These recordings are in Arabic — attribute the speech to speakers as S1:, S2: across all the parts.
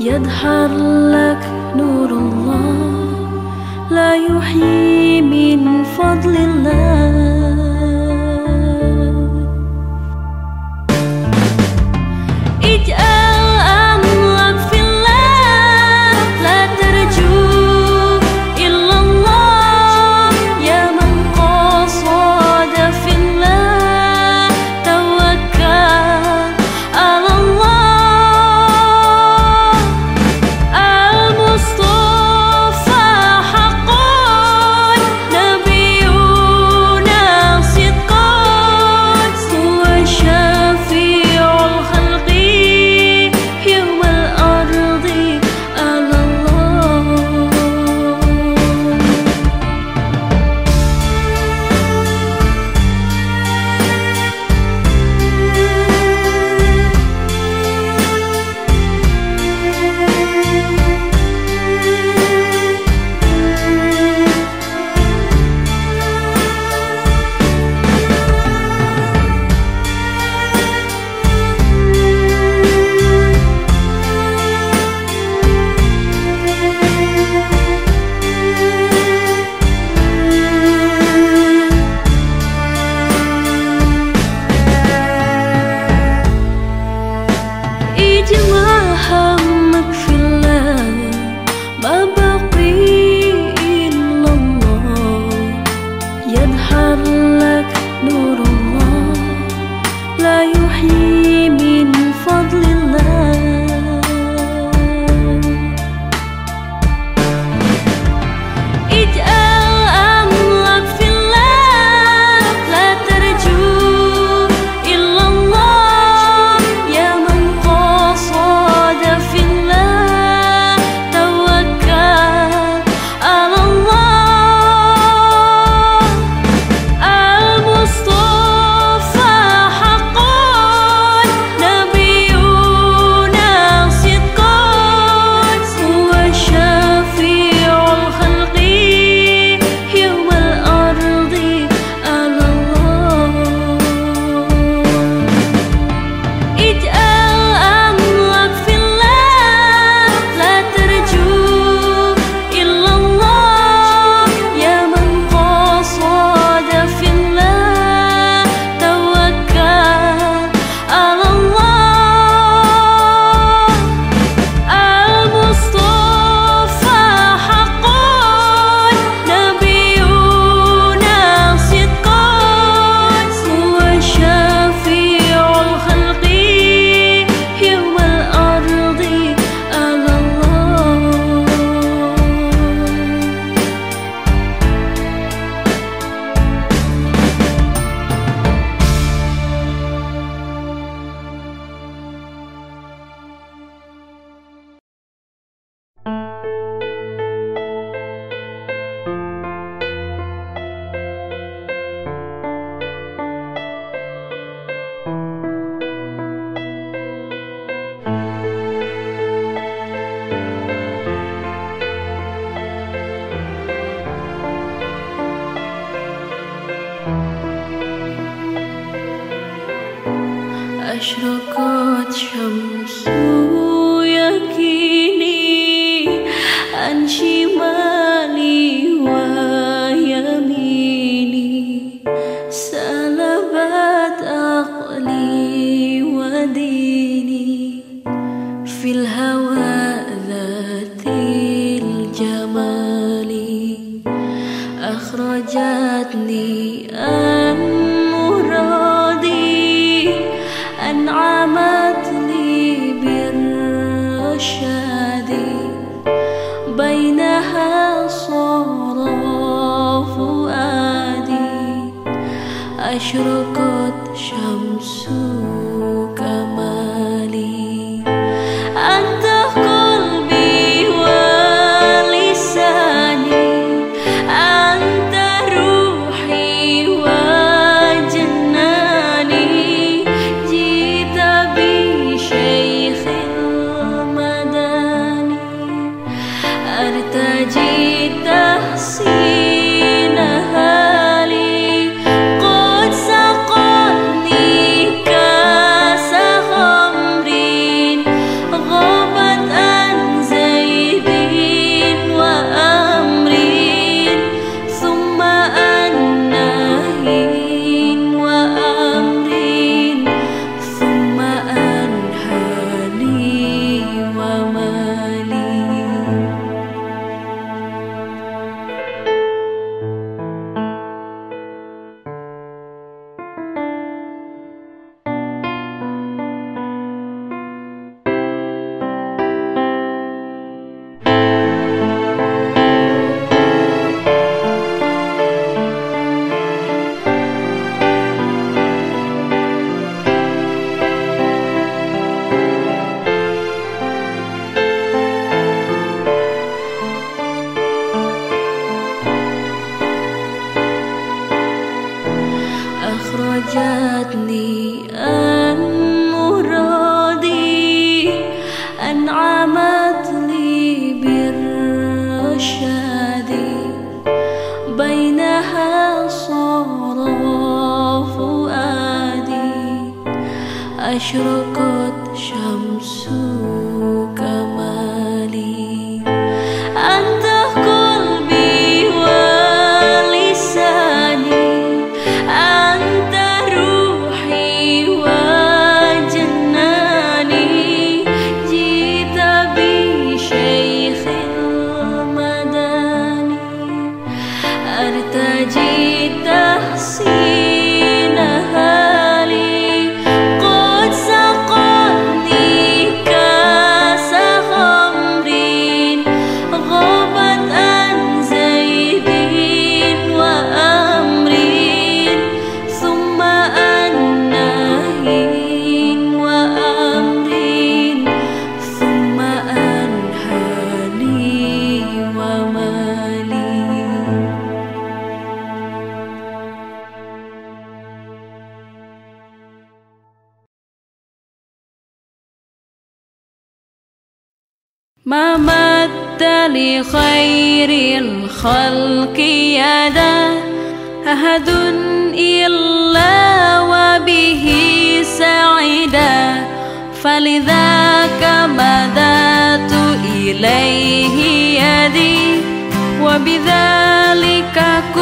S1: يدحر لك نور الله لا يحيي من فضل الله. cho có trầm शुरू को ما مد لخير الخلق يدا أهد إلا وبه سعدا فلذاك مددت إليه يدي وبذلك كنت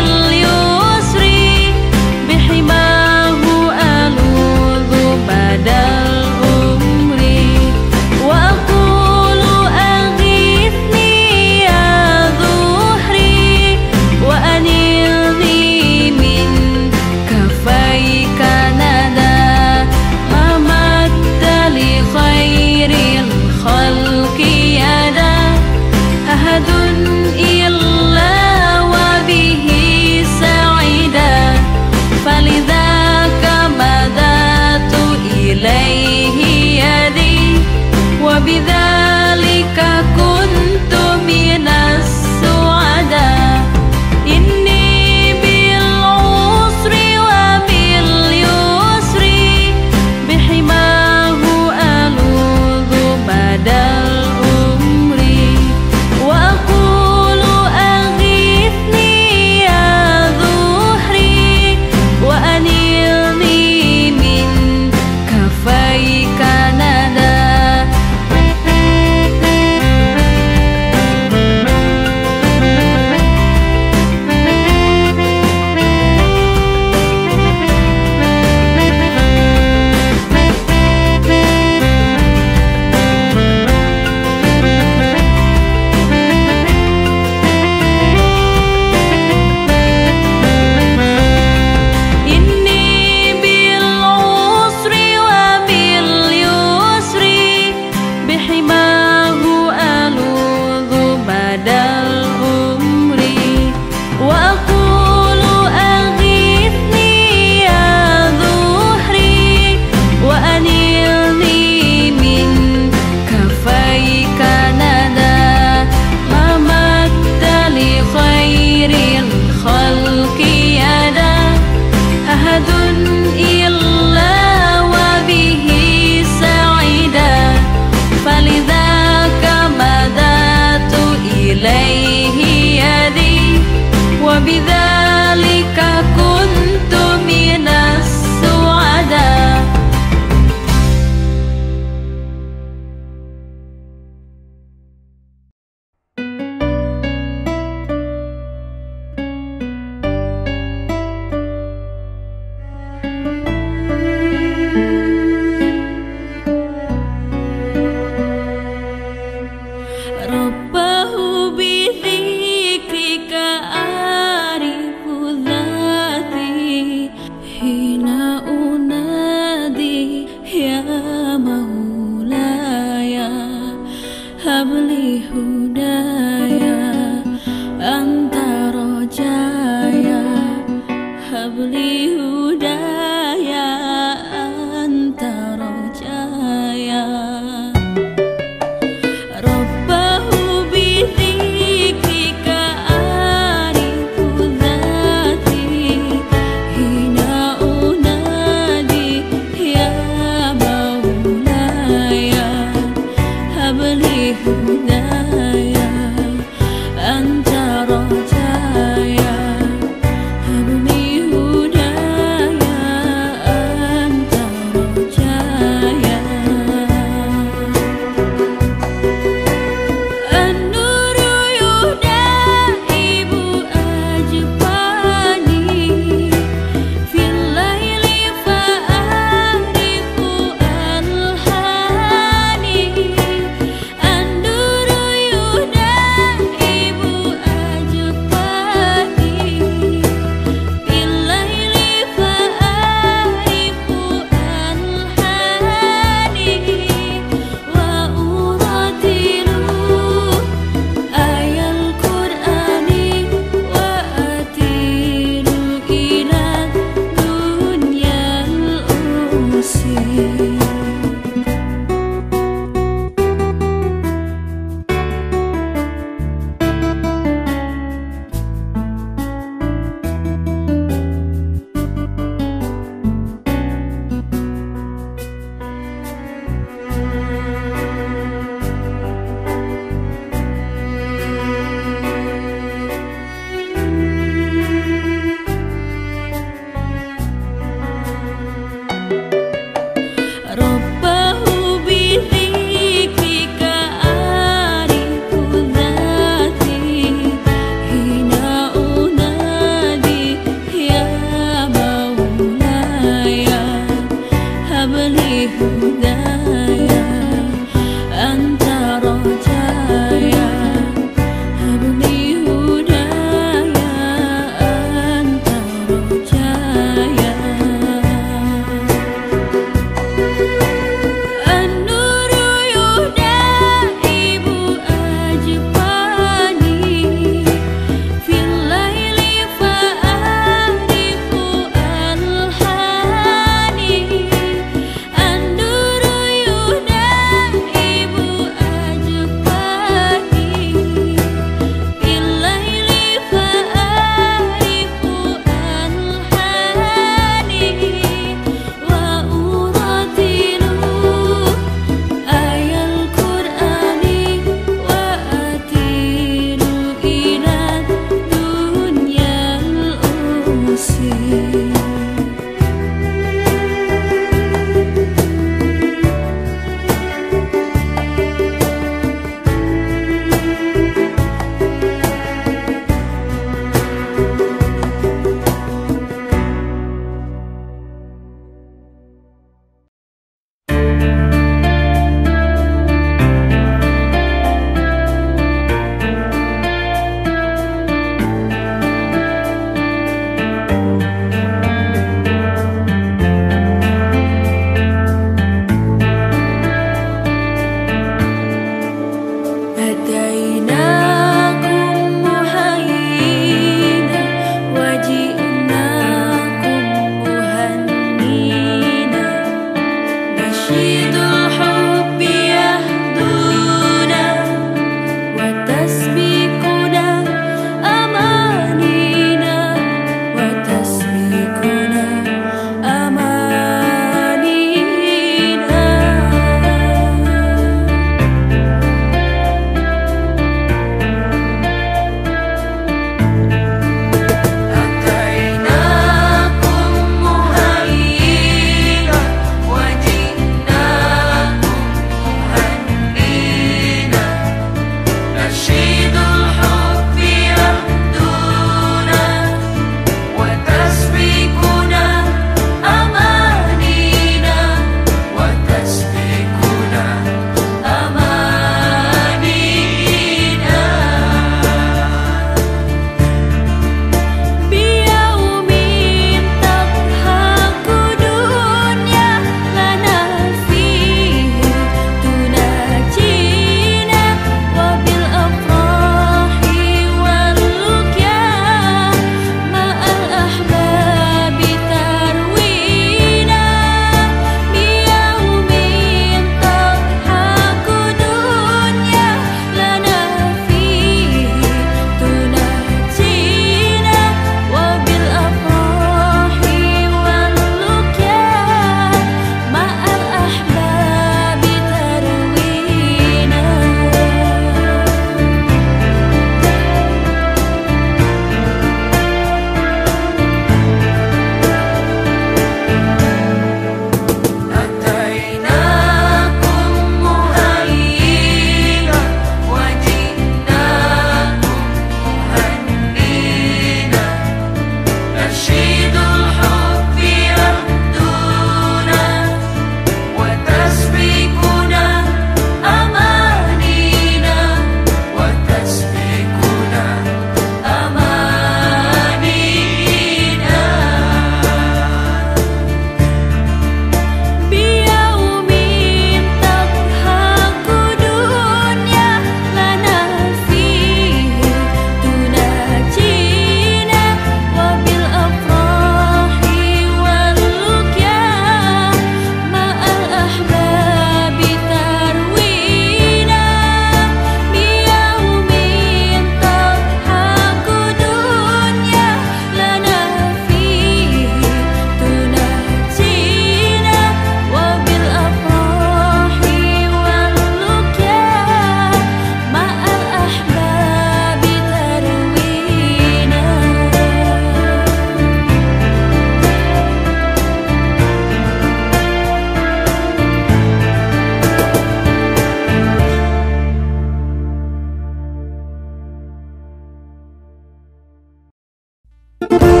S1: you